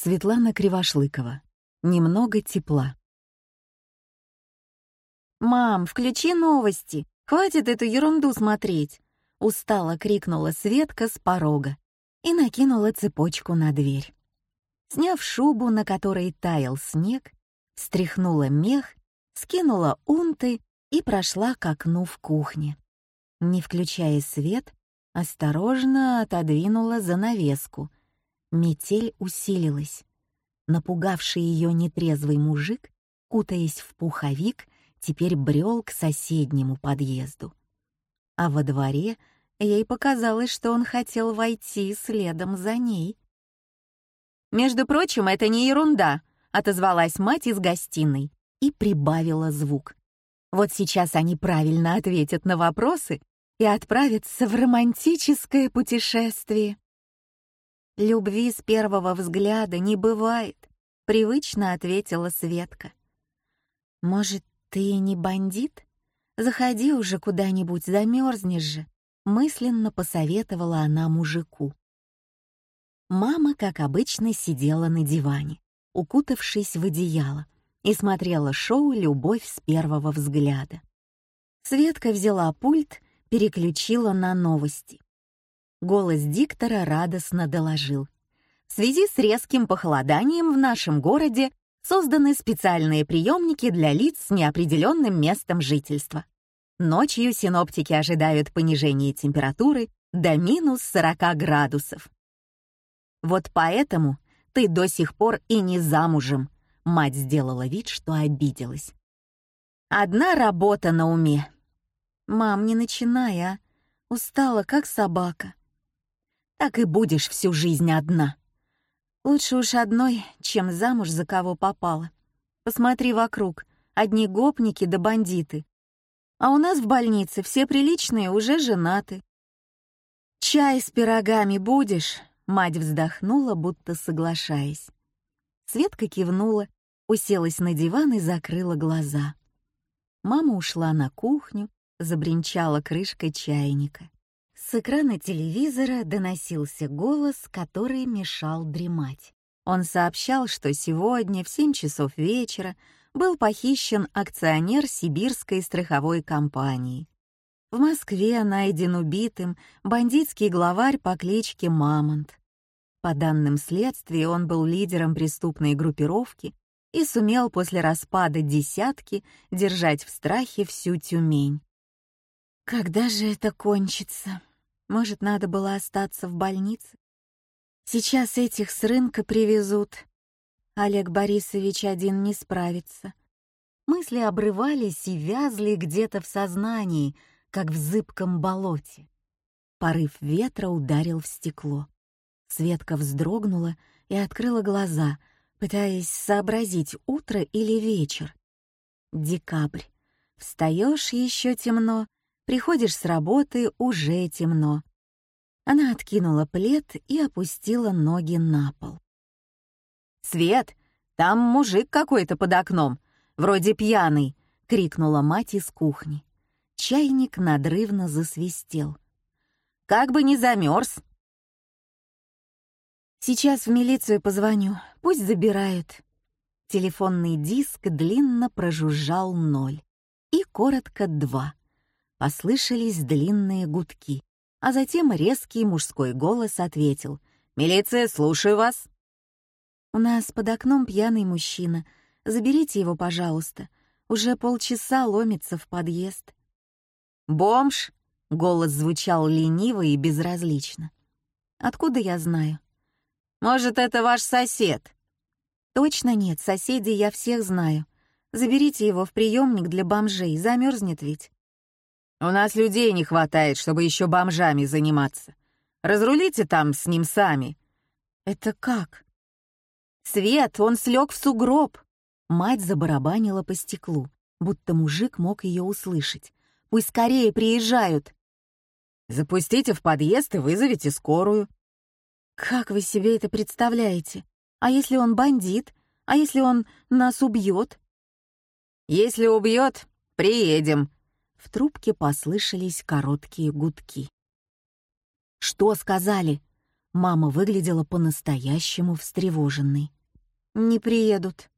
Светлана Кривошлыкова. Немного тепла. «Мам, включи новости! Хватит эту ерунду смотреть!» Устало крикнула Светка с порога и накинула цепочку на дверь. Сняв шубу, на которой таял снег, стряхнула мех, скинула унты и прошла к окну в кухне. Не включая свет, осторожно отодвинула занавеску. Метель усилилась. Напугавший ее нетрезвый мужик, кутаясь в пуховик, теперь брел к соседнему подъезду. А во дворе ей показалось, что он хотел войти следом за ней. «Между прочим, это не ерунда», — отозвалась мать из гостиной и прибавила звук. «Вот сейчас они правильно ответят на вопросы и отправятся в романтическое путешествие». «Любви с первого взгляда не бывает», — привычно ответила Светка. «Может, ты не бандит? Заходи уже куда-нибудь, замерзнешь же», — мысленно посоветовала она мужику. Мама, как обычно, сидела на диване, укутавшись в одеяло, и смотрела шоу «Любовь с первого взгляда». Светка взяла пульт, переключила на новости. Голос диктора радостно доложил. В связи с резким похолоданием в нашем городе созданы специальные приемники для лиц с неопределенным местом жительства. Ночью синоптики ожидают понижения температуры до минус 40 градусов. Вот поэтому ты до сих пор и не замужем. Мать сделала вид, что обиделась. Одна работа на уме. Мам, не начинай, а. Устала, как собака. Так и будешь всю жизнь одна. Лучше уж одной, чем замуж за кого попала. Посмотри вокруг, одни гопники да бандиты. А у нас в больнице все приличные уже женаты. Чай с пирогами будешь? Мать вздохнула, будто соглашаясь. Светка кивнула, уселась на диван и закрыла глаза. Мама ушла на кухню, забринчала крышкой чайника. С экрана телевизора доносился голос, который мешал дремать. Он сообщал, что сегодня в 7 часов вечера был похищен акционер сибирской страховой компании. В Москве найден убитым бандитский главарь по кличке Мамонт. По данным следствия, он был лидером преступной группировки и сумел после распада «десятки» держать в страхе всю Тюмень. Когда же это кончится? Может, надо было остаться в больнице? Сейчас этих с рынка привезут. Олег Борисович один не справится. Мысли обрывались и вязли где-то в сознании, как в зыбком болоте. Порыв ветра ударил в стекло. Светка вздрогнула и открыла глаза, пытаясь сообразить, утро или вечер. Декабрь. Встаешь еще темно, приходишь с работы уже темно. Она откинула плед и опустила ноги на пол. «Свет, там мужик какой-то под окном, вроде пьяный!» — крикнула мать из кухни. Чайник надрывно засвистел. «Как бы не замерз!» Сейчас в милицию позвоню, пусть забирают. Телефонный диск длинно прожужжал ноль и коротко два. Послышались длинные гудки, а затем резкий мужской голос ответил «Милиция, слушаю вас». «У нас под окном пьяный мужчина. Заберите его, пожалуйста. Уже полчаса ломится в подъезд». «Бомж?» — голос звучал лениво и безразлично. «Откуда я знаю?» Может, это ваш сосед?» «Точно нет, соседей я всех знаю. Заберите его в приемник для бомжей, замерзнет ведь». «У нас людей не хватает, чтобы еще бомжами заниматься. Разрулите там с ним сами». «Это как?» «Свет, он слег в сугроб!» Мать забарабанила по стеклу, будто мужик мог ее услышать. «Пусть скорее приезжают!» «Запустите в подъезд и вызовите скорую», «Как вы себе это представляете? А если он бандит? А если он нас убьет?» «Если убьет, приедем». В трубке послышались короткие гудки. «Что сказали?» Мама выглядела по-настоящему встревоженной. «Не приедут».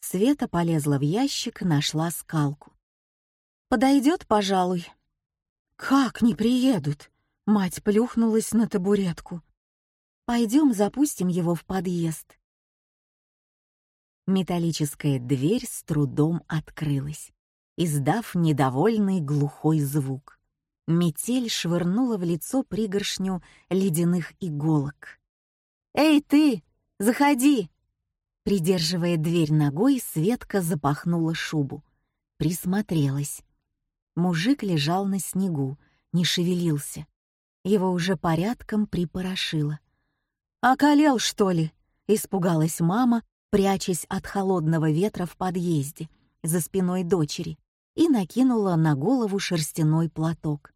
Света полезла в ящик, нашла скалку. «Подойдет, пожалуй». «Как не приедут?» Мать плюхнулась на табуретку. «Пойдем запустим его в подъезд». Металлическая дверь с трудом открылась, издав недовольный глухой звук. Метель швырнула в лицо пригоршню ледяных иголок. «Эй, ты! Заходи!» Придерживая дверь ногой, Светка запахнула шубу. Присмотрелась. Мужик лежал на снегу, не шевелился. Его уже порядком припорошило. «Околел, что ли?» — испугалась мама, прячась от холодного ветра в подъезде, за спиной дочери, и накинула на голову шерстяной платок.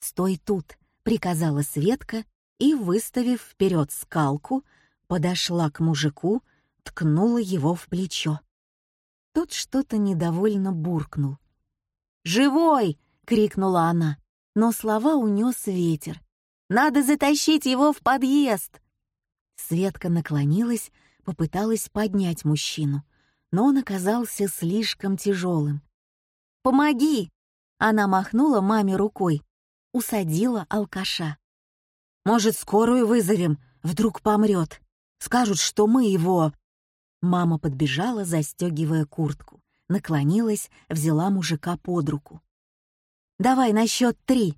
«Стой тут», — приказала Светка и, выставив вперед скалку, подошла к мужику, ткнула его в плечо. Тот что-то недовольно буркнул. «Живой!» — крикнула она, но слова унес ветер. «Надо затащить его в подъезд!» Светка наклонилась, попыталась поднять мужчину, но он оказался слишком тяжелым. «Помоги!» — она махнула маме рукой, усадила алкаша. «Может, скорую вызовем? Вдруг помрет. Скажут, что мы его...» Мама подбежала, застегивая куртку, наклонилась, взяла мужика под руку. «Давай на счет три.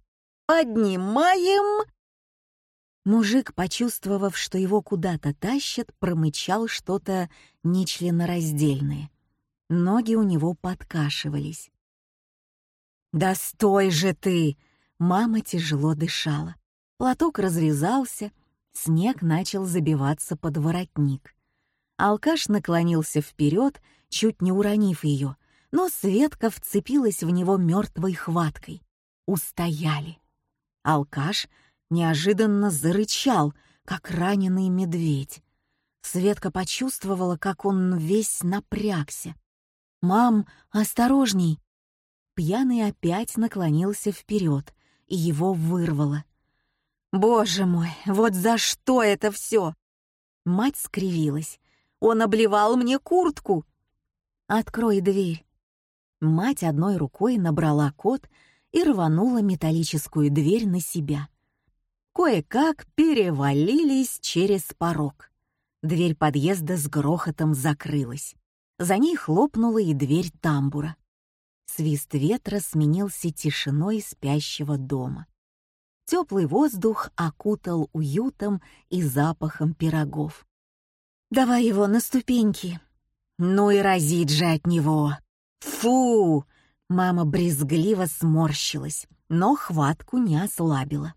Поднимаем!» Мужик, почувствовав, что его куда-то тащат, промычал что-то нечленораздельное. Ноги у него подкашивались. «Да стой же ты!» Мама тяжело дышала. Платок развязался, снег начал забиваться под воротник. Алкаш наклонился вперед, чуть не уронив ее, но Светка вцепилась в него мертвой хваткой. Устояли. Алкаш неожиданно зарычал, как раненый медведь. Светка почувствовала, как он весь напрягся. «Мам, осторожней!» Пьяный опять наклонился вперед, и его вырвало. «Боже мой, вот за что это все?» Мать скривилась. «Он обливал мне куртку!» «Открой дверь!» Мать одной рукой набрала код и рванула металлическую дверь на себя. Кое-как перевалились через порог. Дверь подъезда с грохотом закрылась. За ней хлопнула и дверь тамбура. Свист ветра сменился тишиной спящего дома. Теплый воздух окутал уютом и запахом пирогов. «Давай его на ступеньки». «Ну и разить же от него!» «Фу!» Мама брезгливо сморщилась, но хватку не ослабила.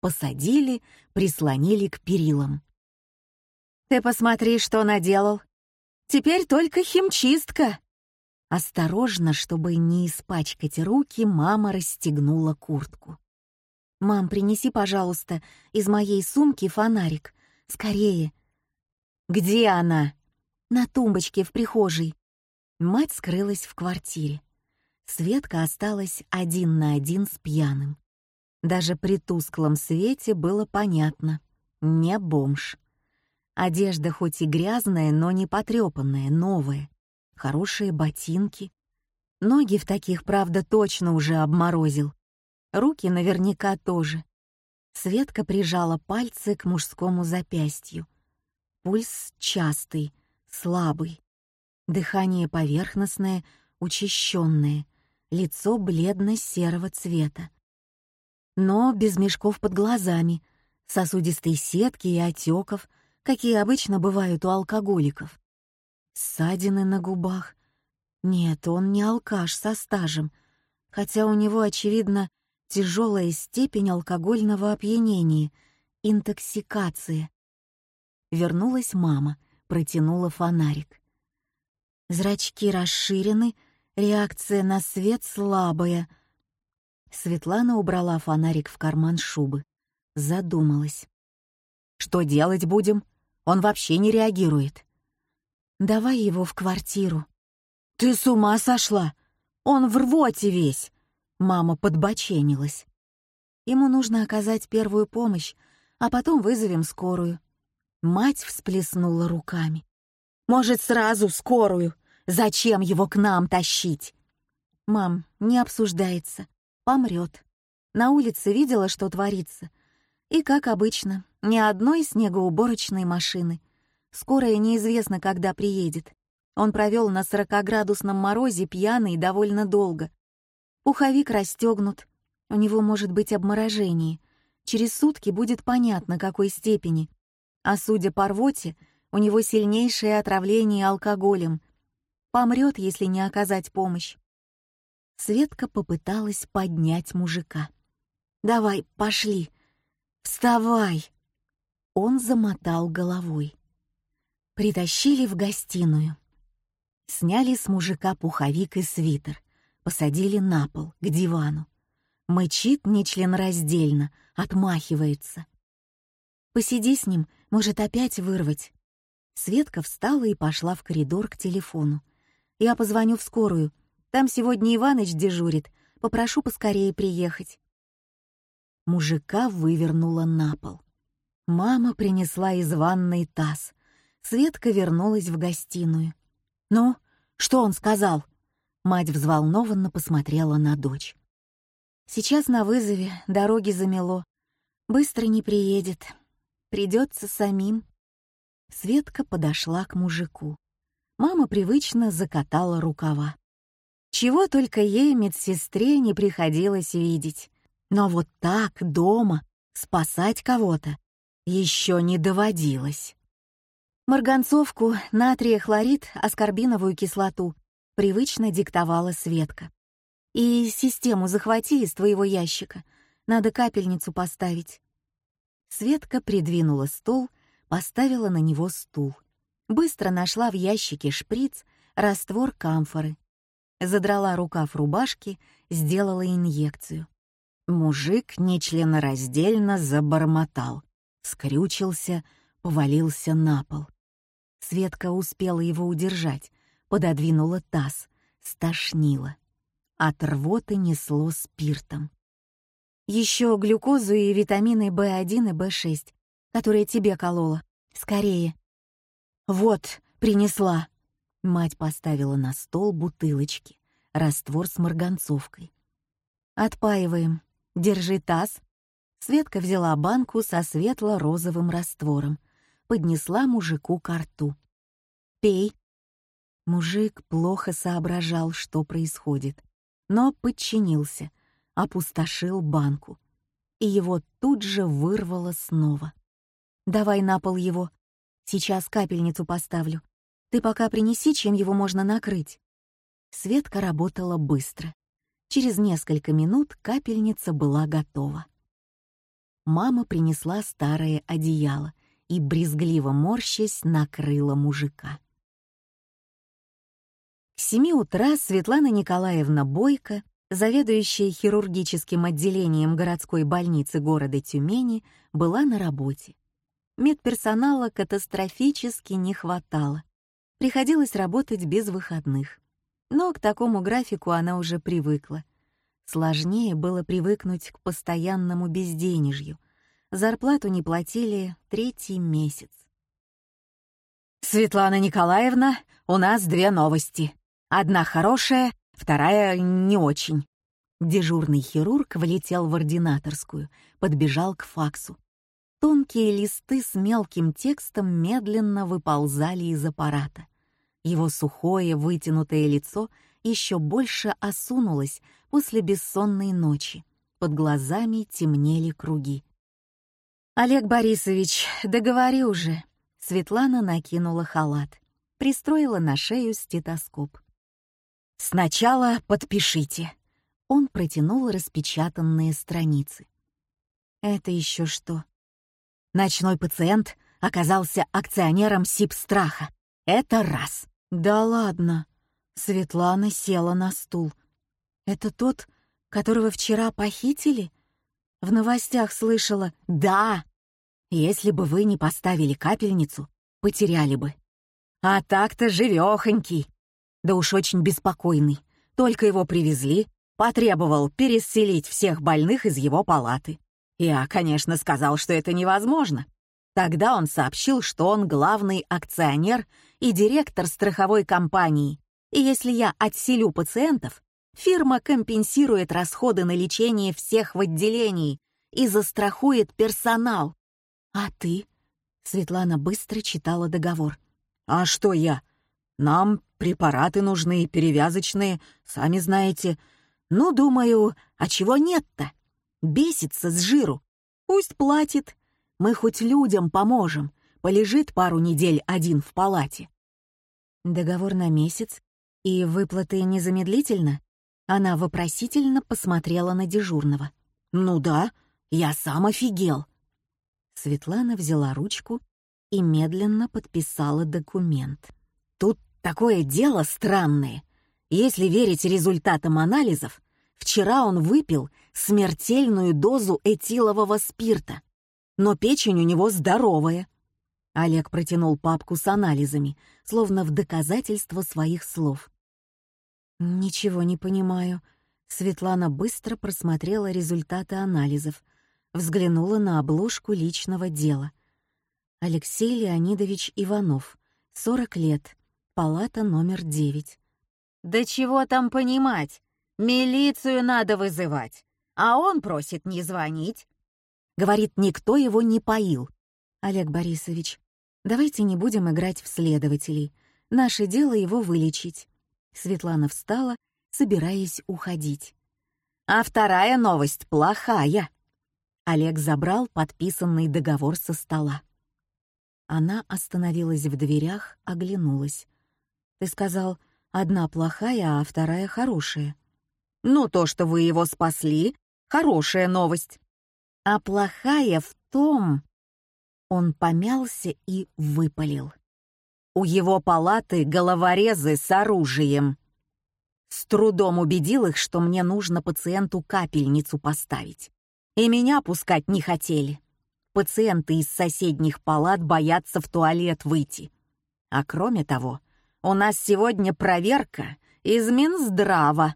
Посадили, прислонили к перилам. «Ты посмотри, что наделал. Теперь только химчистка!» Осторожно, чтобы не испачкать руки, мама расстегнула куртку. «Мам, принеси, пожалуйста, из моей сумки фонарик. Скорее!» «Где она?» «На тумбочке в прихожей». Мать скрылась в квартире. Светка осталась один на один с пьяным. Даже при тусклом свете было понятно — не бомж. Одежда хоть и грязная, но не потрепанная, новая хорошие ботинки. Ноги в таких, правда, точно уже обморозил. Руки наверняка тоже. Светка прижала пальцы к мужскому запястью. Пульс частый, слабый. Дыхание поверхностное, учащенное. Лицо бледно-серого цвета. Но без мешков под глазами, сосудистой сетки и отеков, какие обычно бывают у алкоголиков. Ссадины на губах. Нет, он не алкаш со стажем, хотя у него, очевидно, тяжелая степень алкогольного опьянения, интоксикация. Вернулась мама, протянула фонарик. Зрачки расширены, реакция на свет слабая. Светлана убрала фонарик в карман шубы. Задумалась. «Что делать будем? Он вообще не реагирует». Давай его в квартиру». «Ты с ума сошла? Он в рвоте весь!» Мама подбоченилась. Ему нужно оказать первую помощь, а потом вызовем скорую». Мать всплеснула руками. «Может, сразу скорую? Зачем его к нам тащить?» «Мам, не обсуждается. Помрет. На улице видела, что творится. И, как обычно, ни одной снегоуборочной машины. Скорая неизвестно, когда приедет. Он провел на сорокоградусном морозе пьяный довольно долго. Пуховик расстегнут. У него может быть обморожение. Через сутки будет понятно, какой степени. А судя по рвоте, у него сильнейшее отравление алкоголем. Помрет, если не оказать помощь. Светка попыталась поднять мужика. «Давай, пошли! Вставай!» Он замотал головой. Притащили в гостиную. Сняли с мужика пуховик и свитер, посадили на пол, к дивану. Мычит нечленораздельно, отмахивается. «Посиди с ним, может опять вырвать». Светка встала и пошла в коридор к телефону. «Я позвоню в скорую. Там сегодня Иваныч дежурит. Попрошу поскорее приехать». Мужика вывернула на пол. Мама принесла из ванной таз. Светка вернулась в гостиную. «Ну, что он сказал?» Мать взволнованно посмотрела на дочь. «Сейчас на вызове, дороги замело. Быстро не приедет. Придется самим». Светка подошла к мужику. Мама привычно закатала рукава. Чего только ей, медсестре, не приходилось видеть. Но вот так, дома, спасать кого-то еще не доводилось. Марганцовку, натрия хлорид, аскорбиновую кислоту привычно диктовала Светка. «И систему захвати из твоего ящика. Надо капельницу поставить». Светка придвинула стол, поставила на него стул. Быстро нашла в ящике шприц, раствор камфоры. Задрала рукав рубашки, сделала инъекцию. Мужик нечленораздельно забормотал, скрючился, повалился на пол. Светка успела его удержать, пододвинула таз, стошнила. От рвоты несло спиртом. Еще глюкозу и витамины В1 и В6, которые тебе колола. Скорее. Вот, принесла. Мать поставила на стол бутылочки, раствор с марганцовкой. Отпаиваем. Держи таз. Светка взяла банку со светло-розовым раствором, поднесла мужику ко рту. «Пей». Мужик плохо соображал, что происходит, но подчинился, опустошил банку. И его тут же вырвало снова. «Давай на пол его. Сейчас капельницу поставлю. Ты пока принеси, чем его можно накрыть». Светка работала быстро. Через несколько минут капельница была готова. Мама принесла старое одеяло и, брезгливо морщась, накрыла мужика. К семи утра Светлана Николаевна Бойко, заведующая хирургическим отделением городской больницы города Тюмени, была на работе. Медперсонала катастрофически не хватало. Приходилось работать без выходных. Но к такому графику она уже привыкла. Сложнее было привыкнуть к постоянному безденежью. Зарплату не платили третий месяц. «Светлана Николаевна, у нас две новости. Одна хорошая, вторая не очень». Дежурный хирург влетел в ординаторскую, подбежал к факсу. Тонкие листы с мелким текстом медленно выползали из аппарата. Его сухое, вытянутое лицо еще больше осунулось после бессонной ночи. Под глазами темнели круги. «Олег Борисович, договори уже!» Светлана накинула халат, пристроила на шею стетоскоп. «Сначала подпишите». Он протянул распечатанные страницы. «Это еще что?» Ночной пациент оказался акционером СИП-страха. Это раз. Да ладно. Светлана села на стул. Это тот, которого вчера похитили? В новостях слышала «Да». Если бы вы не поставили капельницу, потеряли бы. А так-то живёхонький. Да уж очень беспокойный. Только его привезли, потребовал переселить всех больных из его палаты. Я, конечно, сказал, что это невозможно. Тогда он сообщил, что он главный акционер и директор страховой компании, и если я отселю пациентов, фирма компенсирует расходы на лечение всех в отделении и застрахует персонал. А ты? Светлана быстро читала договор. А что я? Нам препараты нужны, перевязочные, сами знаете. Ну, думаю, а чего нет-то? Бесится с жиру. Пусть платит. Мы хоть людям поможем. Полежит пару недель один в палате. Договор на месяц и выплаты незамедлительно? Она вопросительно посмотрела на дежурного. «Ну да, я сам офигел». Светлана взяла ручку и медленно подписала документ. «Тут такое дело странное. Если верить результатам анализов, вчера он выпил смертельную дозу этилового спирта, но печень у него здоровая». Олег протянул папку с анализами, словно в доказательство своих слов. «Ничего не понимаю». Светлана быстро просмотрела результаты анализов, взглянула на обложку личного дела. Алексей Леонидович Иванов, 40 лет, палата номер 9. «Да чего там понимать? Милицию надо вызывать, а он просит не звонить». Говорит, никто его не поил. «Олег Борисович, давайте не будем играть в следователей. Наше дело его вылечить. Светлана встала, собираясь уходить. «А вторая новость плохая!» Олег забрал подписанный договор со стола. Она остановилась в дверях, оглянулась. «Ты сказал, одна плохая, а вторая хорошая». «Ну, то, что вы его спасли, хорошая новость. А плохая в том...» Он помялся и выпалил. У его палаты головорезы с оружием. С трудом убедил их, что мне нужно пациенту капельницу поставить. И меня пускать не хотели. Пациенты из соседних палат боятся в туалет выйти. А кроме того, у нас сегодня проверка из Минздрава.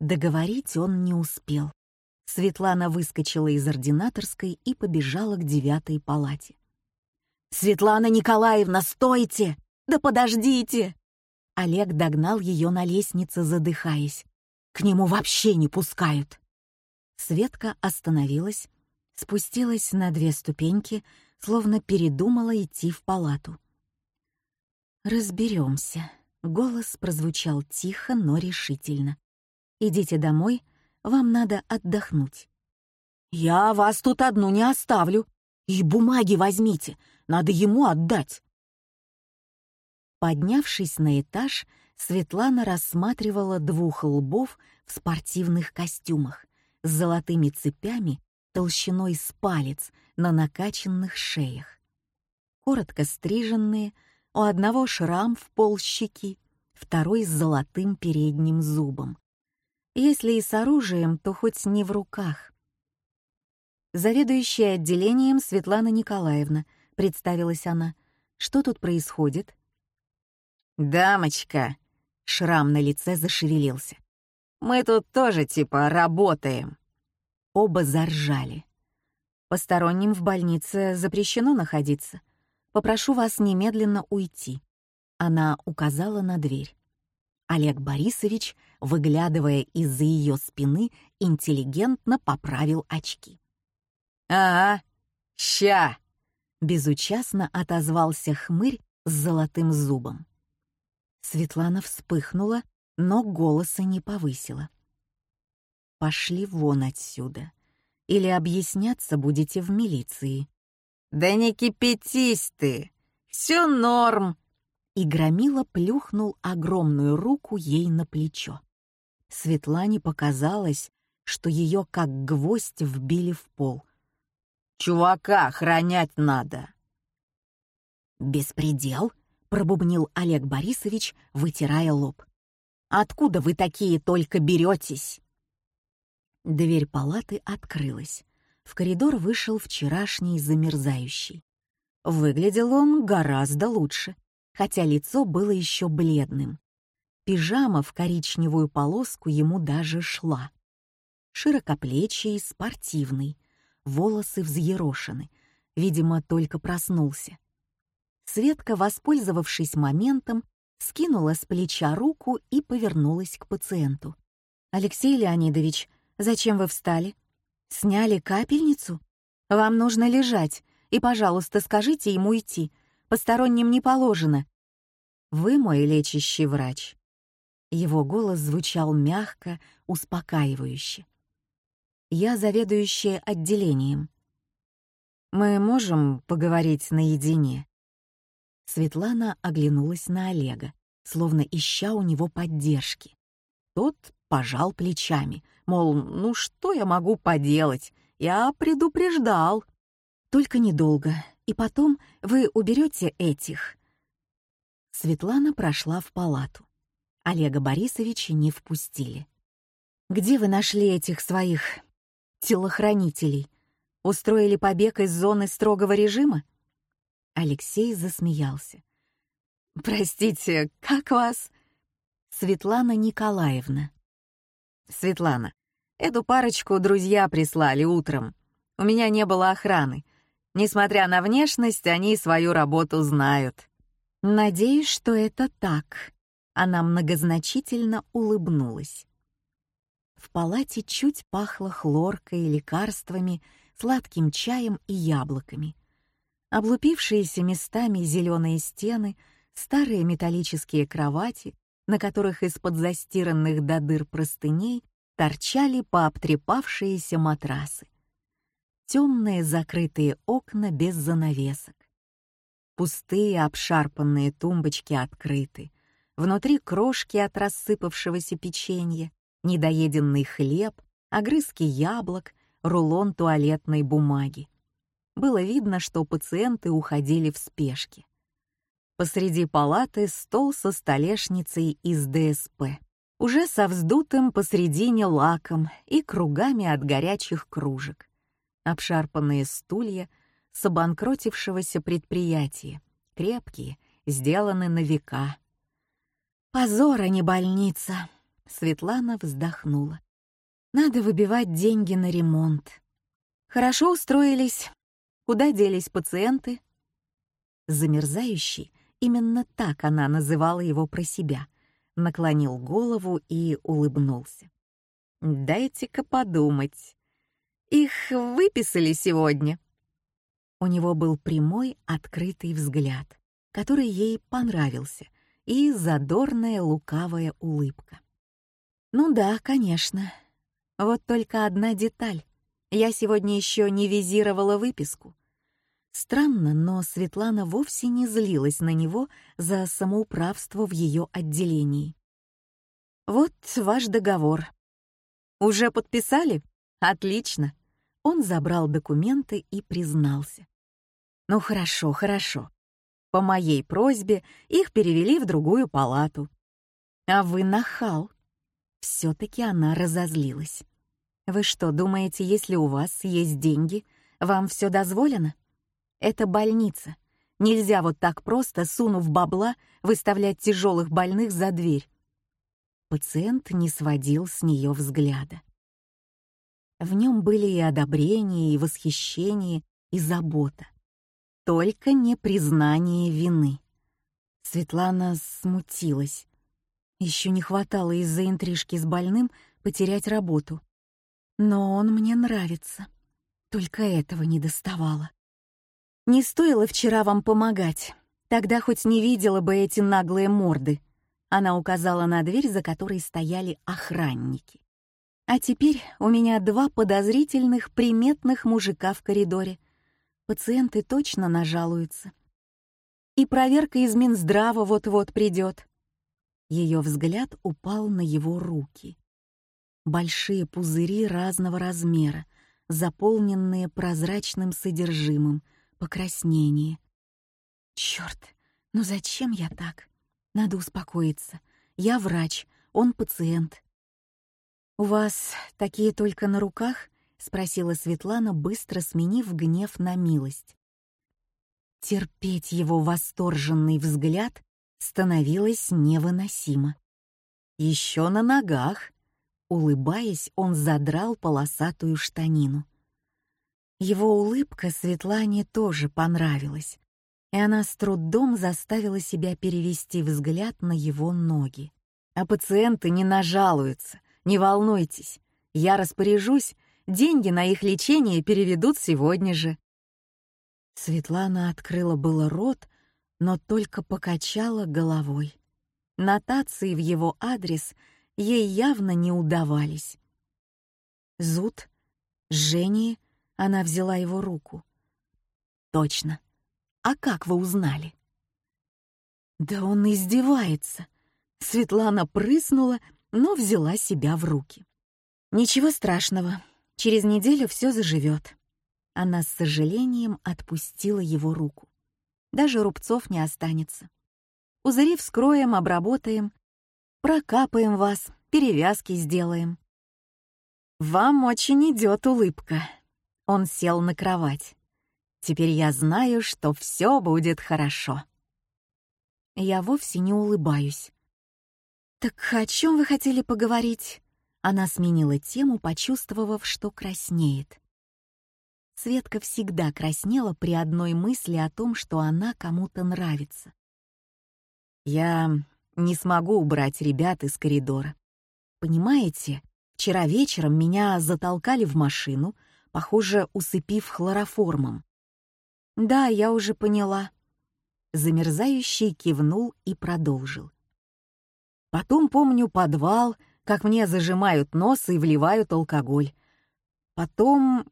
Договорить он не успел. Светлана выскочила из ординаторской и побежала к девятой палате. «Светлана Николаевна, стойте! Да подождите!» Олег догнал ее на лестнице, задыхаясь. «К нему вообще не пускают!» Светка остановилась, спустилась на две ступеньки, словно передумала идти в палату. «Разберемся», — голос прозвучал тихо, но решительно. «Идите домой, вам надо отдохнуть». «Я вас тут одну не оставлю. И бумаги возьмите, надо ему отдать. Поднявшись на этаж, Светлана рассматривала двух лбов в спортивных костюмах с золотыми цепями толщиной с палец на накачанных шеях. Коротко стриженные, у одного шрам в пол щеки, второй с золотым передним зубом. Если и с оружием, то хоть не в руках. Заведующая отделением Светлана Николаевна, представилась она. Что тут происходит? «Дамочка!» — шрам на лице зашевелился. «Мы тут тоже типа работаем». Оба заржали. «Посторонним в больнице запрещено находиться. Попрошу вас немедленно уйти». Она указала на дверь. Олег Борисович, выглядывая из-за ее спины, интеллигентно поправил очки. «А, ща!» Безучастно отозвался хмырь с золотым зубом. Светлана вспыхнула, но голоса не повысила. «Пошли вон отсюда. Или объясняться будете в милиции». «Да не кипятись ты! Все норм!» И Громила плюхнул огромную руку ей на плечо. Светлане показалось, что ее как гвоздь вбили в пол — Чувака охранять надо. Беспредел, пробубнил Олег Борисович, вытирая лоб. Откуда вы такие только беретесь? Дверь палаты открылась. В коридор вышел вчерашний замерзающий. Выглядел он гораздо лучше, хотя лицо было еще бледным. Пижама в коричневую полоску ему даже шла. широкоплечий, спортивный, волосы взъерошены, видимо, только проснулся. Светка, воспользовавшись моментом, скинула с плеча руку и повернулась к пациенту. «Алексей Леонидович, зачем вы встали? Сняли капельницу? Вам нужно лежать, и, пожалуйста, скажите ему идти. Посторонним не положено». «Вы мой лечащий врач». Его голос звучал мягко, успокаивающе. «Я заведующая отделением. Мы можем поговорить наедине?» Светлана оглянулась на Олега, словно ища у него поддержки. Тот пожал плечами, мол, ну что я могу поделать, я предупреждал. Только недолго, и потом вы уберете этих. Светлана прошла в палату. Олега Борисовича не впустили. «Где вы нашли этих своих телохранителей? Устроили побег из зоны строгого режима?» Алексей засмеялся. «Простите, как вас?» «Светлана Николаевна». «Светлана, эту парочку друзья прислали утром. У меня не было охраны. Несмотря на внешность, они свою работу знают». «Надеюсь, что это так». Она многозначительно улыбнулась. В палате чуть пахло хлоркой, лекарствами, сладким чаем и яблоками — облупившиеся местами зеленые стены, старые металлические кровати, на которых из-под застиранных до дыр простыней торчали пообтрепавшиеся матрасы. Темные закрытые окна без занавесок. Пустые обшарпанные тумбочки открыты. Внутри крошки от рассыпавшегося печенья, недоеденный хлеб, огрызки яблок, рулон туалетной бумаги. Было видно, что пациенты уходили в спешке. Посреди палаты стол со столешницей из ДСП, уже со вздутым посредине лаком и кругами от горячих кружек. Обшарпанные стулья с обанкротившегося предприятия, крепкие, сделаны на века. «Позор, а не больница!» — Светлана вздохнула. «Надо выбивать деньги на ремонт. Хорошо устроились, Куда делись пациенты? Замерзающий, именно так она называла его про себя, наклонил голову и улыбнулся. «Дайте-ка подумать. Их выписали сегодня». У него был прямой, открытый взгляд, который ей понравился, и задорная лукавая улыбка. «Ну да, конечно. Вот только одна деталь. Я сегодня еще не визировала выписку. Странно, но Светлана вовсе не злилась на него за самоуправство в ее отделении. «Вот ваш договор. Уже подписали? Отлично!» Он забрал документы и признался. «Ну хорошо, хорошо. По моей просьбе их перевели в другую палату. А вы нахал!» Все-таки она разозлилась. Вы что, думаете, если у вас есть деньги, вам все дозволено? Это больница. Нельзя вот так просто, сунув бабла, выставлять тяжелых больных за дверь. Пациент не сводил с нее взгляда. В нем были и одобрение, и восхищение, и забота. Только не признание вины. Светлана смутилась. Еще не хватало из-за интрижки с больным потерять работу. Но он мне нравится. Только этого не доставало. Не стоило вчера вам помогать. Тогда хоть не видела бы эти наглые морды. Она указала на дверь, за которой стояли охранники. А теперь у меня два подозрительных, приметных мужика в коридоре. Пациенты точно нажалуются. И проверка из Минздрава вот-вот придет. Ее взгляд упал на его руки большие пузыри разного размера, заполненные прозрачным содержимым, покраснение. Черт, ну зачем я так? Надо успокоиться. Я врач, он пациент. «У вас такие только на руках?» — спросила Светлана, быстро сменив гнев на милость. Терпеть его восторженный взгляд становилось невыносимо. «Еще на ногах», Улыбаясь, он задрал полосатую штанину. Его улыбка Светлане тоже понравилась, и она с трудом заставила себя перевести взгляд на его ноги. «А пациенты не нажалуются, не волнуйтесь. Я распоряжусь, деньги на их лечение переведут сегодня же». Светлана открыла было рот, но только покачала головой. Нотации в его адрес ей явно не удавались. Зуд, жжение, она взяла его руку. «Точно. А как вы узнали?» «Да он издевается!» Светлана прыснула, но взяла себя в руки. «Ничего страшного. Через неделю все заживет». Она с сожалением отпустила его руку. Даже рубцов не останется. Пузыри вскроем, обработаем, прокапаем вас, перевязки сделаем. Вам очень идет улыбка. Он сел на кровать. Теперь я знаю, что все будет хорошо. Я вовсе не улыбаюсь. «Так о чем вы хотели поговорить?» Она сменила тему, почувствовав, что краснеет. Светка всегда краснела при одной мысли о том, что она кому-то нравится. «Я не смогу убрать ребят из коридора. Понимаете, вчера вечером меня затолкали в машину, похоже, усыпив хлороформом. «Да, я уже поняла». Замерзающий кивнул и продолжил. Потом помню подвал, как мне зажимают нос и вливают алкоголь. Потом...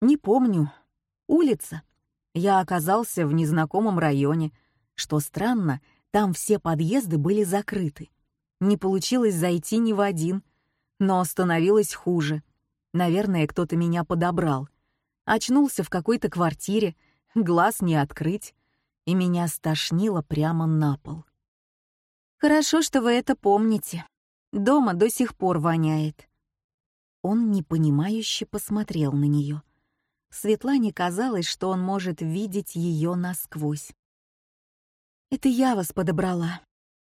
не помню. Улица. Я оказался в незнакомом районе. Что странно, там все подъезды были закрыты. Не получилось зайти ни в один, но становилось хуже. Наверное, кто-то меня подобрал. Очнулся в какой-то квартире, глаз не открыть, и меня стошнило прямо на пол. «Хорошо, что вы это помните. Дома до сих пор воняет». Он непонимающе посмотрел на нее. Светлане казалось, что он может видеть ее насквозь. «Это я вас подобрала.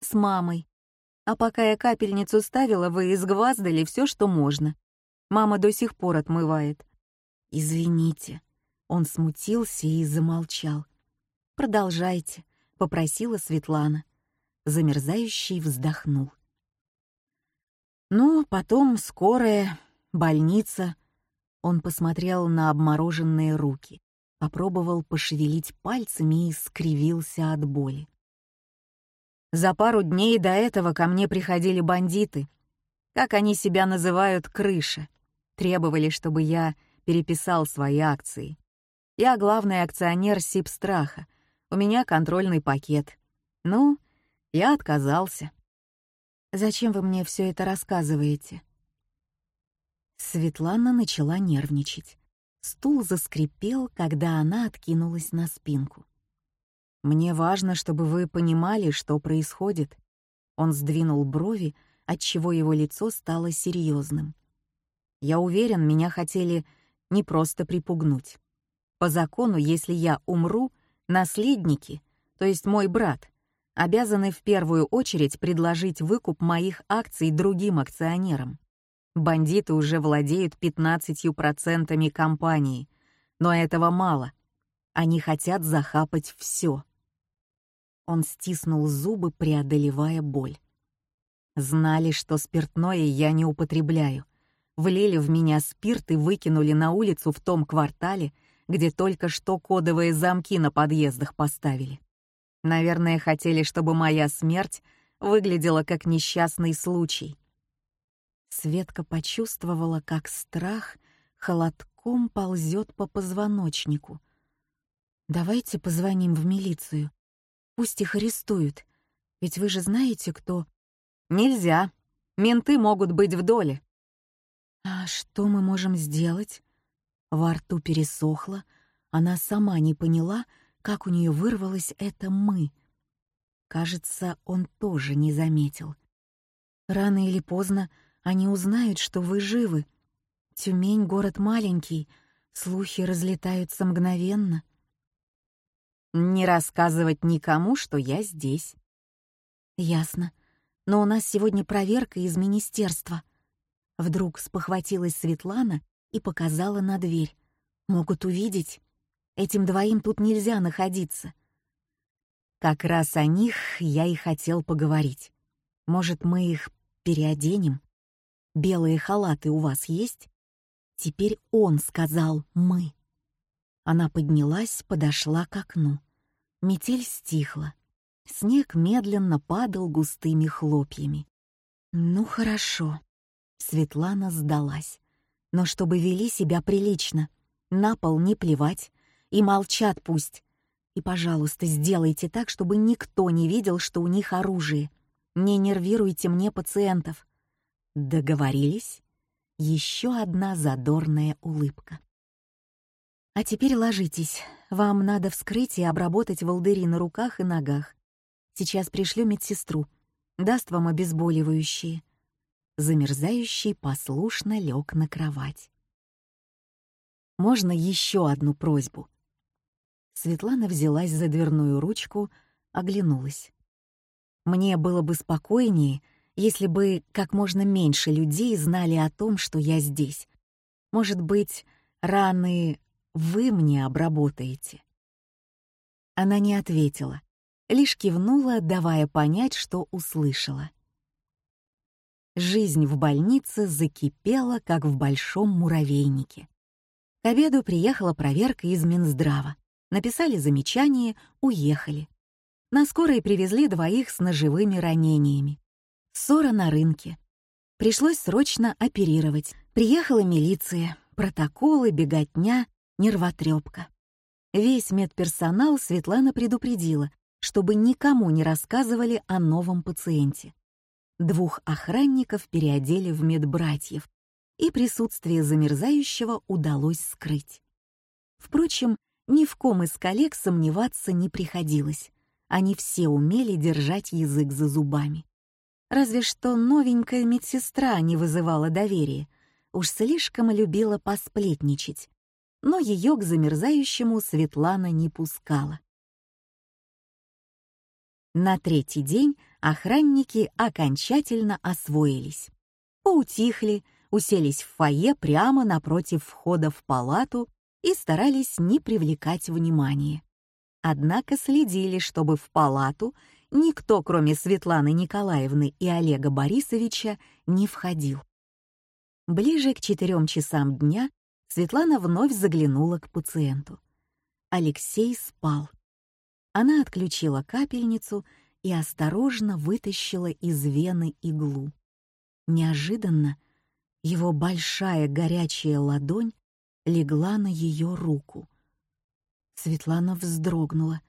С мамой. А пока я капельницу ставила, вы изгваздали все, что можно. Мама до сих пор отмывает. «Извините». Он смутился и замолчал. «Продолжайте», — попросила Светлана. Замерзающий вздохнул. «Ну, потом скорая, больница». Он посмотрел на обмороженные руки, попробовал пошевелить пальцами и скривился от боли. За пару дней до этого ко мне приходили бандиты. Как они себя называют, крыша требовали, чтобы я переписал свои акции. Я главный акционер Сибстраха, у меня контрольный пакет. Ну, я отказался. Зачем вы мне все это рассказываете? Светлана начала нервничать. Стул заскрипел, когда она откинулась на спинку. «Мне важно, чтобы вы понимали, что происходит». Он сдвинул брови, отчего его лицо стало серьезным. Я уверен, меня хотели не просто припугнуть. По закону, если я умру, наследники, то есть мой брат, обязаны в первую очередь предложить выкуп моих акций другим акционерам. Бандиты уже владеют 15% компании, но этого мало. Они хотят захапать все. Он стиснул зубы, преодолевая боль. Знали, что спиртное я не употребляю влили в меня спирт и выкинули на улицу в том квартале, где только что кодовые замки на подъездах поставили. Наверное, хотели, чтобы моя смерть выглядела как несчастный случай. Светка почувствовала, как страх холодком ползет по позвоночнику. «Давайте позвоним в милицию. Пусть их арестуют. Ведь вы же знаете, кто...» «Нельзя. Менты могут быть в доле. «А что мы можем сделать?» Во рту пересохло, она сама не поняла, как у нее вырвалось это «мы». Кажется, он тоже не заметил. Рано или поздно они узнают, что вы живы. Тюмень — город маленький, слухи разлетаются мгновенно. Не рассказывать никому, что я здесь. Ясно. Но у нас сегодня проверка из министерства. Вдруг спохватилась Светлана и показала на дверь. «Могут увидеть. Этим двоим тут нельзя находиться». Как раз о них я и хотел поговорить. Может, мы их переоденем? Белые халаты у вас есть? Теперь он сказал «мы». Она поднялась, подошла к окну. Метель стихла. Снег медленно падал густыми хлопьями. «Ну хорошо». Светлана сдалась. «Но чтобы вели себя прилично, на пол не плевать, и молчат пусть. И, пожалуйста, сделайте так, чтобы никто не видел, что у них оружие. Не нервируйте мне пациентов». «Договорились?» Еще одна задорная улыбка. «А теперь ложитесь. Вам надо вскрыть и обработать волдыри на руках и ногах. Сейчас пришлю медсестру. Даст вам обезболивающие». Замерзающий послушно лег на кровать. «Можно еще одну просьбу?» Светлана взялась за дверную ручку, оглянулась. «Мне было бы спокойнее, если бы как можно меньше людей знали о том, что я здесь. Может быть, раны вы мне обработаете?» Она не ответила, лишь кивнула, давая понять, что услышала. Жизнь в больнице закипела, как в большом муравейнике. К обеду приехала проверка из Минздрава. Написали замечание, уехали. На скорой привезли двоих с ножевыми ранениями. Ссора на рынке. Пришлось срочно оперировать. Приехала милиция, протоколы, беготня, нервотрепка. Весь медперсонал Светлана предупредила, чтобы никому не рассказывали о новом пациенте. Двух охранников переодели в медбратьев, и присутствие замерзающего удалось скрыть. Впрочем, ни в ком из коллег сомневаться не приходилось. Они все умели держать язык за зубами. Разве что новенькая медсестра не вызывала доверия, уж слишком любила посплетничать. Но ее к замерзающему Светлана не пускала. На третий день охранники окончательно освоились. Поутихли, уселись в фойе прямо напротив входа в палату и старались не привлекать внимания. Однако следили, чтобы в палату никто, кроме Светланы Николаевны и Олега Борисовича, не входил. Ближе к четырем часам дня Светлана вновь заглянула к пациенту. Алексей спал. Она отключила капельницу и осторожно вытащила из вены иглу. Неожиданно его большая горячая ладонь легла на ее руку. Светлана вздрогнула.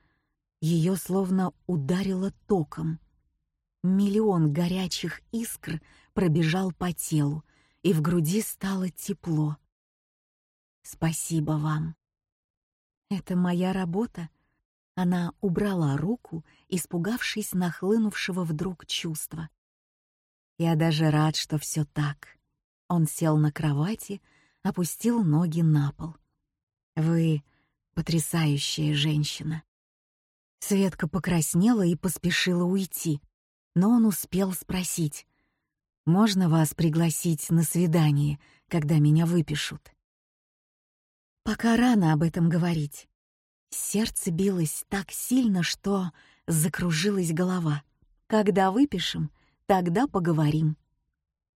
Ее словно ударило током. Миллион горячих искр пробежал по телу, и в груди стало тепло. «Спасибо вам». «Это моя работа», она убрала руку, испугавшись нахлынувшего вдруг чувства. «Я даже рад, что все так». Он сел на кровати, опустил ноги на пол. «Вы потрясающая женщина». Светка покраснела и поспешила уйти, но он успел спросить. «Можно вас пригласить на свидание, когда меня выпишут?» «Пока рано об этом говорить. Сердце билось так сильно, что закружилась голова. Когда выпишем, тогда поговорим.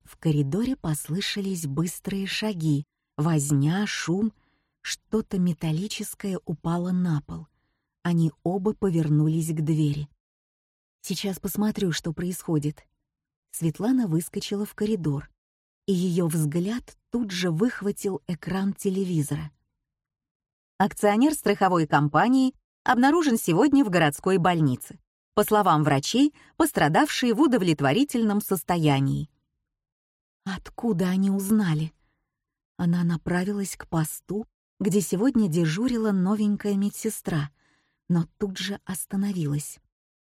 В коридоре послышались быстрые шаги, возня, шум, что-то металлическое упало на пол. Они оба повернулись к двери. Сейчас посмотрю, что происходит. Светлана выскочила в коридор, и ее взгляд тут же выхватил экран телевизора. Акционер страховой компании обнаружен сегодня в городской больнице. По словам врачей, пострадавшие в удовлетворительном состоянии. Откуда они узнали? Она направилась к посту, где сегодня дежурила новенькая медсестра, но тут же остановилась.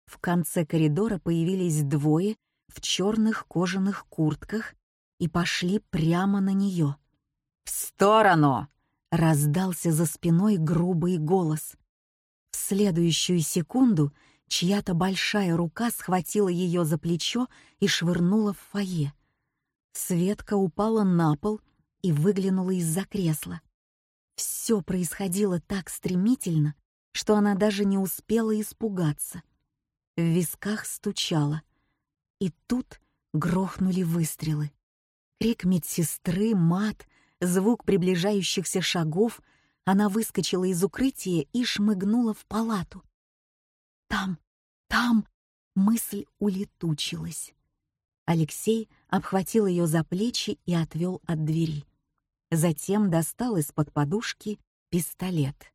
В конце коридора появились двое в черных кожаных куртках и пошли прямо на нее. «В сторону!» Раздался за спиной грубый голос. В следующую секунду чья-то большая рука схватила ее за плечо и швырнула в фойе. Светка упала на пол и выглянула из-за кресла. Все происходило так стремительно, что она даже не успела испугаться. В висках стучало. И тут грохнули выстрелы. Крик медсестры, мат, звук приближающихся шагов. Она выскочила из укрытия и шмыгнула в палату. Там, там мысль улетучилась. Алексей обхватил ее за плечи и отвел от двери. Затем достал из-под подушки пистолет.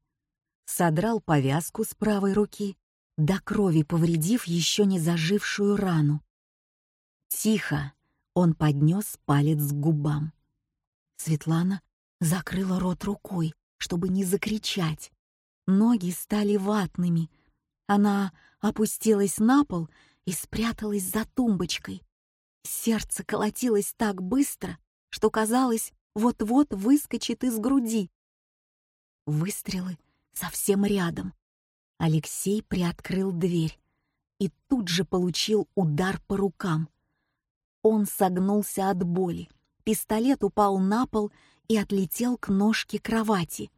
Содрал повязку с правой руки, до крови повредив еще не зажившую рану. «Тихо!» — он поднес палец к губам. Светлана закрыла рот рукой, чтобы не закричать. Ноги стали ватными. Она опустилась на пол и спряталась за тумбочкой. Сердце колотилось так быстро, что казалось, вот-вот выскочит из груди. Выстрелы совсем рядом. Алексей приоткрыл дверь и тут же получил удар по рукам. Он согнулся от боли. Пистолет упал на пол и отлетел к ножке кровати.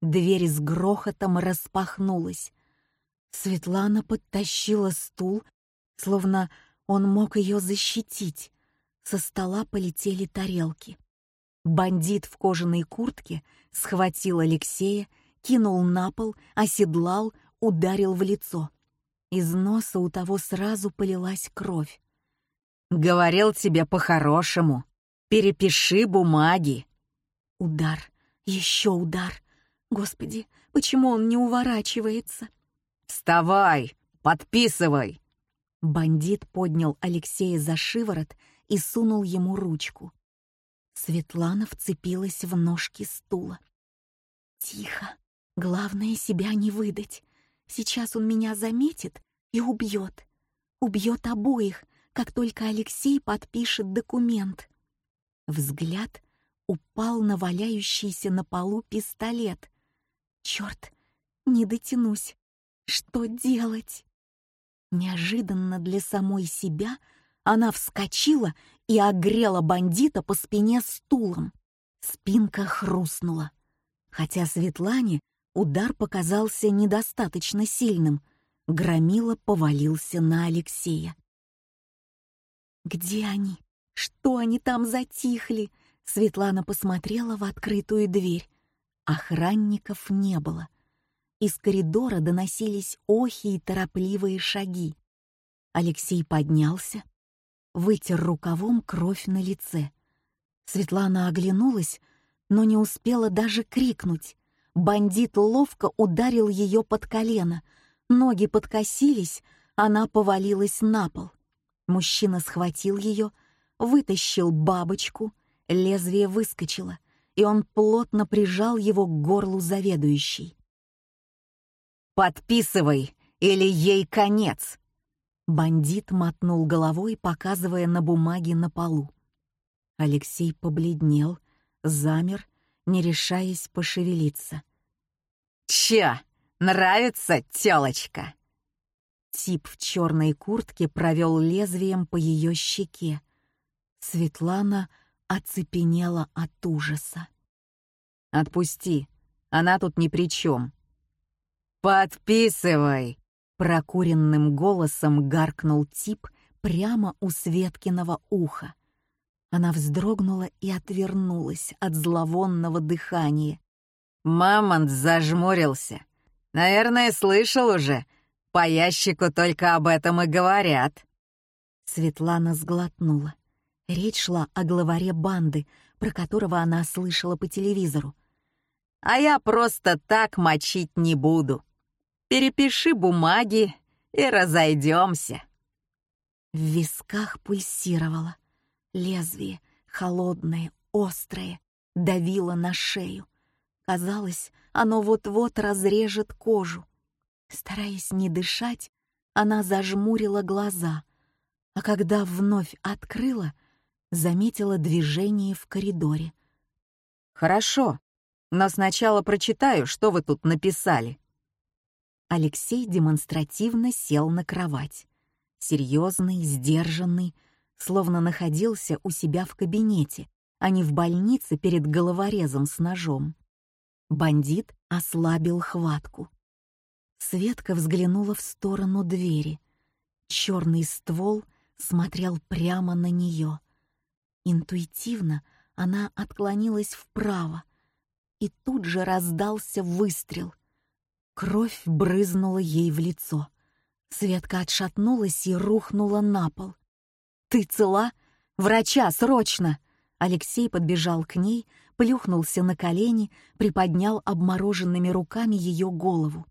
Дверь с грохотом распахнулась. Светлана подтащила стул, словно он мог ее защитить. Со стола полетели тарелки. Бандит в кожаной куртке схватил Алексея, кинул на пол, оседлал, ударил в лицо. Из носа у того сразу полилась кровь. «Говорил тебе по-хорошему. Перепиши бумаги». Удар, еще удар. Господи, почему он не уворачивается? «Вставай, подписывай!» Бандит поднял Алексея за шиворот и сунул ему ручку. Светлана вцепилась в ножки стула. «Тихо. Главное, себя не выдать. Сейчас он меня заметит и убьет. Убьет обоих, как только Алексей подпишет документ». Взгляд упал на валяющийся на полу пистолет. «Черт, не дотянусь. Что делать?» Неожиданно для самой себя она вскочила и огрела бандита по спине стулом. Спинка хрустнула. Хотя Светлане удар показался недостаточно сильным, Громила повалился на Алексея. «Где они? Что они там затихли?» Светлана посмотрела в открытую дверь. Охранников не было. Из коридора доносились охи и торопливые шаги. Алексей поднялся, вытер рукавом кровь на лице. Светлана оглянулась, но не успела даже крикнуть. Бандит ловко ударил ее под колено. Ноги подкосились, она повалилась на пол. Мужчина схватил ее, вытащил бабочку, лезвие выскочило, и он плотно прижал его к горлу заведующей. «Подписывай, или ей конец!» Бандит мотнул головой, показывая на бумаге на полу. Алексей побледнел, замер, не решаясь пошевелиться. «Чё, нравится, тёлочка?» Тип в черной куртке провел лезвием по ее щеке. Светлана оцепенела от ужаса. «Отпусти, она тут ни при чем. «Подписывай!» — прокуренным голосом гаркнул тип прямо у Светкиного уха. Она вздрогнула и отвернулась от зловонного дыхания. Мамонт зажмурился. «Наверное, слышал уже. По ящику только об этом и говорят». Светлана сглотнула. Речь шла о главаре банды, про которого она слышала по телевизору. «А я просто так мочить не буду. Перепиши бумаги и разойдемся». В висках пульсировало. Лезвие, холодное, острое, давило на шею. Казалось, оно вот-вот разрежет кожу. Стараясь не дышать, она зажмурила глаза, а когда вновь открыла, заметила движение в коридоре. «Хорошо, но сначала прочитаю, что вы тут написали». Алексей демонстративно сел на кровать. Серьезный, сдержанный, словно находился у себя в кабинете, а не в больнице перед головорезом с ножом. Бандит ослабил хватку. Светка взглянула в сторону двери. Черный ствол смотрел прямо на нее. Интуитивно она отклонилась вправо, и тут же раздался выстрел. Кровь брызнула ей в лицо. Светка отшатнулась и рухнула на пол. «Ты цела? Врача, срочно!» Алексей подбежал к ней, плюхнулся на колени, приподнял обмороженными руками ее голову.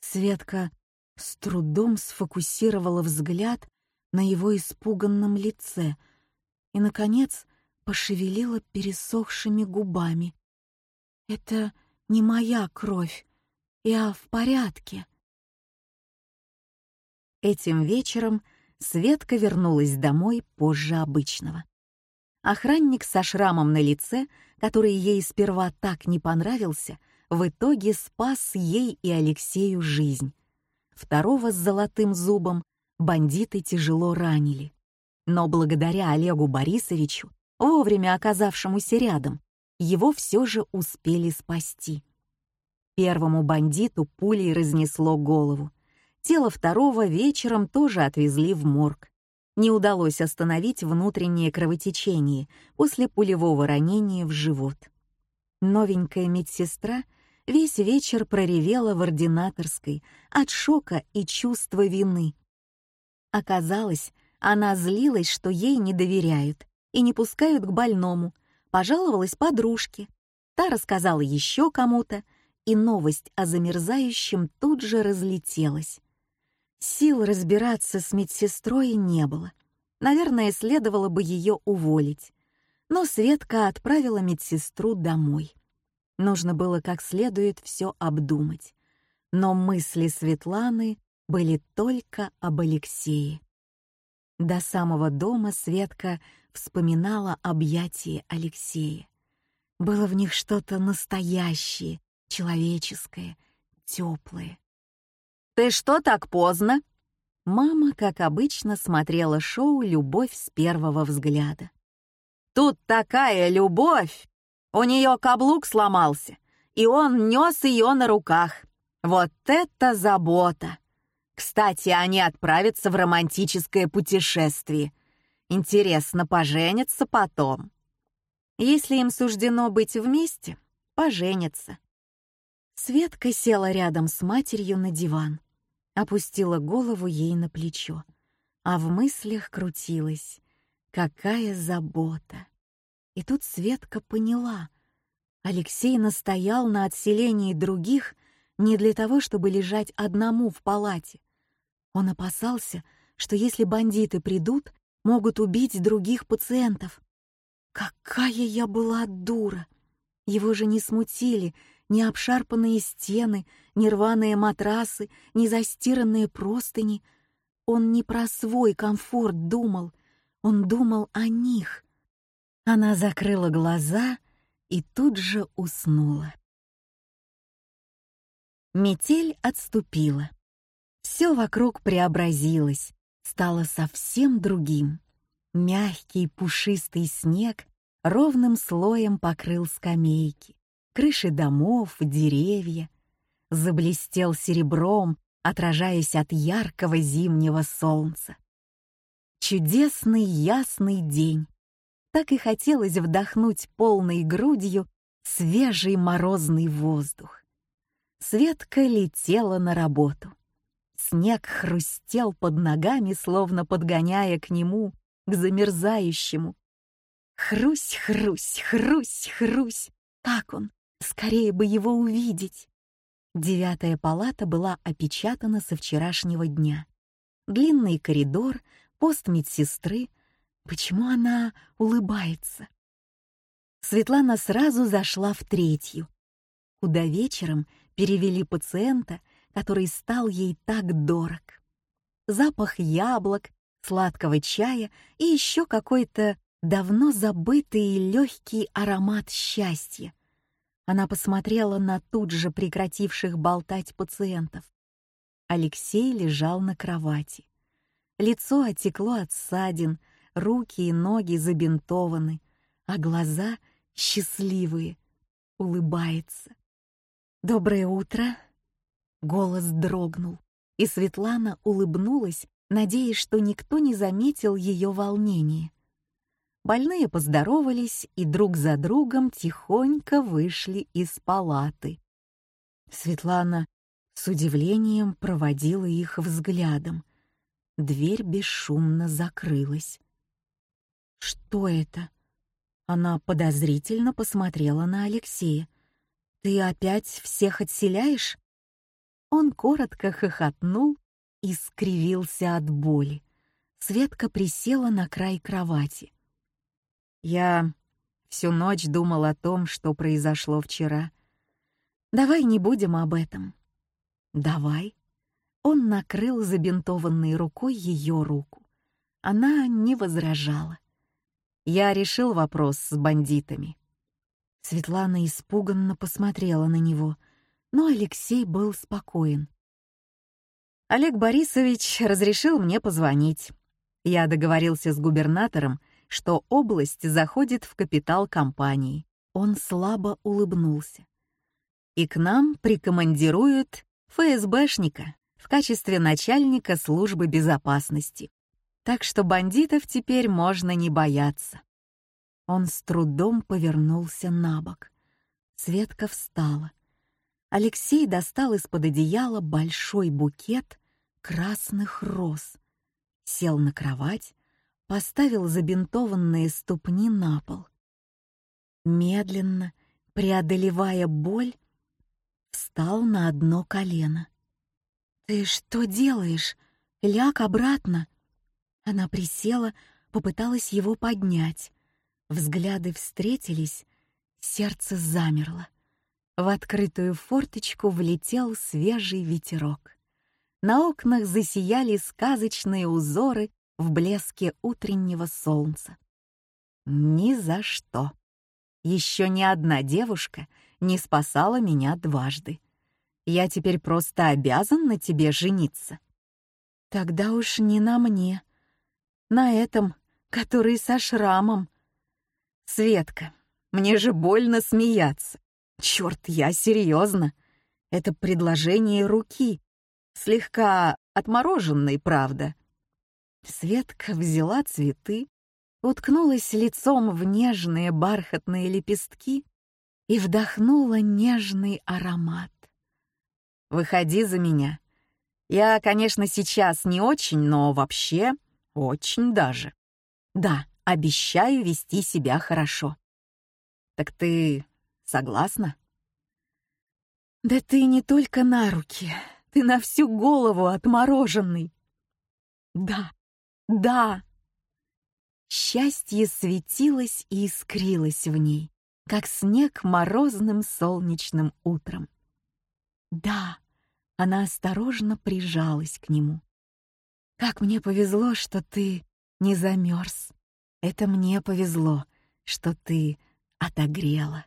Светка с трудом сфокусировала взгляд на его испуганном лице и, наконец, пошевелила пересохшими губами. «Это не моя кровь. Я в порядке». Этим вечером Светка вернулась домой позже обычного. Охранник со шрамом на лице, который ей сперва так не понравился, в итоге спас ей и Алексею жизнь. Второго с золотым зубом бандиты тяжело ранили. Но благодаря Олегу Борисовичу, вовремя оказавшемуся рядом, его все же успели спасти. Первому бандиту пулей разнесло голову. Тело второго вечером тоже отвезли в морг. Не удалось остановить внутреннее кровотечение после пулевого ранения в живот. Новенькая медсестра весь вечер проревела в ординаторской от шока и чувства вины. Оказалось, она злилась, что ей не доверяют и не пускают к больному, пожаловалась подружке. Та рассказала еще кому-то, и новость о замерзающем тут же разлетелась. Сил разбираться с медсестрой не было. Наверное, следовало бы ее уволить. Но Светка отправила медсестру домой. Нужно было как следует все обдумать. Но мысли Светланы были только об Алексее. До самого дома Светка вспоминала объятия Алексея. Было в них что-то настоящее, человеческое, теплое. «Ты что так поздно?» Мама, как обычно, смотрела шоу «Любовь с первого взгляда». «Тут такая любовь! У нее каблук сломался, и он нес ее на руках. Вот это забота! Кстати, они отправятся в романтическое путешествие. Интересно, поженятся потом. Если им суждено быть вместе, поженятся. Светка села рядом с матерью на диван, опустила голову ей на плечо, а в мыслях крутилась. Какая забота! И тут Светка поняла. Алексей настоял на отселении других не для того, чтобы лежать одному в палате. Он опасался, что если бандиты придут, могут убить других пациентов. Какая я была дура! Его же не смутили ни обшарпанные стены, ни рваные матрасы, ни застиранные простыни. Он не про свой комфорт думал, он думал о них. Она закрыла глаза и тут же уснула. Метель отступила. Все вокруг преобразилось, стало совсем другим. Мягкий пушистый снег ровным слоем покрыл скамейки, крыши домов, деревья. Заблестел серебром, отражаясь от яркого зимнего солнца. Чудесный ясный день так и хотелось вдохнуть полной грудью свежий морозный воздух. Светка летела на работу. Снег хрустел под ногами, словно подгоняя к нему, к замерзающему. Хрусь, хрусь, хрусь, хрусь. Как он? Скорее бы его увидеть. Девятая палата была опечатана со вчерашнего дня. Длинный коридор, пост медсестры, Почему она улыбается? Светлана сразу зашла в третью, куда вечером перевели пациента, который стал ей так дорог. Запах яблок, сладкого чая и еще какой-то давно забытый легкий аромат счастья. Она посмотрела на тут же прекративших болтать пациентов. Алексей лежал на кровати. Лицо отекло от ссадин, руки и ноги забинтованы, а глаза счастливые, улыбается. «Доброе утро!» Голос дрогнул, и Светлана улыбнулась, надеясь, что никто не заметил ее волнение. Больные поздоровались и друг за другом тихонько вышли из палаты. Светлана с удивлением проводила их взглядом. Дверь бесшумно закрылась. «Что это?» Она подозрительно посмотрела на Алексея. «Ты опять всех отселяешь?» Он коротко хохотнул и скривился от боли. Светка присела на край кровати. Я всю ночь думал о том, что произошло вчера. Давай не будем об этом. Давай. Он накрыл забинтованной рукой ее руку. Она не возражала. Я решил вопрос с бандитами. Светлана испуганно посмотрела на него, но Алексей был спокоен. Олег Борисович разрешил мне позвонить. Я договорился с губернатором, что область заходит в капитал компании. Он слабо улыбнулся. И к нам прикомандируют ФСБшника в качестве начальника службы безопасности. Так что бандитов теперь можно не бояться. Он с трудом повернулся на бок. Светка встала. Алексей достал из-под одеяла большой букет красных роз, сел на кровать поставил забинтованные ступни на пол. Медленно, преодолевая боль, встал на одно колено. «Ты что делаешь? Ляг обратно!» Она присела, попыталась его поднять. Взгляды встретились, сердце замерло. В открытую форточку влетел свежий ветерок. На окнах засияли сказочные узоры в блеске утреннего солнца. Ни за что. Еще ни одна девушка не спасала меня дважды. Я теперь просто обязан на тебе жениться. Тогда уж не на мне. На этом, который со шрамом. Светка, мне же больно смеяться. Черт, я серьезно. Это предложение руки. Слегка отмороженный, правда. Светка взяла цветы, уткнулась лицом в нежные бархатные лепестки и вдохнула нежный аромат. «Выходи за меня. Я, конечно, сейчас не очень, но вообще очень даже. Да, обещаю вести себя хорошо. Так ты согласна?» «Да ты не только на руки, ты на всю голову отмороженный». «Да, да! Счастье светилось и искрилось в ней, как снег морозным солнечным утром. Да, она осторожно прижалась к нему. Как мне повезло, что ты не замерз. Это мне повезло, что ты отогрела.